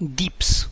deeps